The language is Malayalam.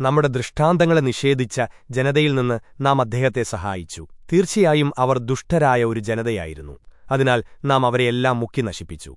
നമ്മുടെ ദൃഷ്ടാന്തങ്ങളെ നിഷേധിച്ച ജനതയിൽ നിന്ന് നാം അദ്ദേഹത്തെ സഹായിച്ചു. തീർച്ചയായും അവർ ദുഷ്ടരായ ഒരു ജനതയായിരുന്നു. അതിനാൽ നാം അവരെയെല്ലാം മുക്കി നശിപ്പിച്ചു.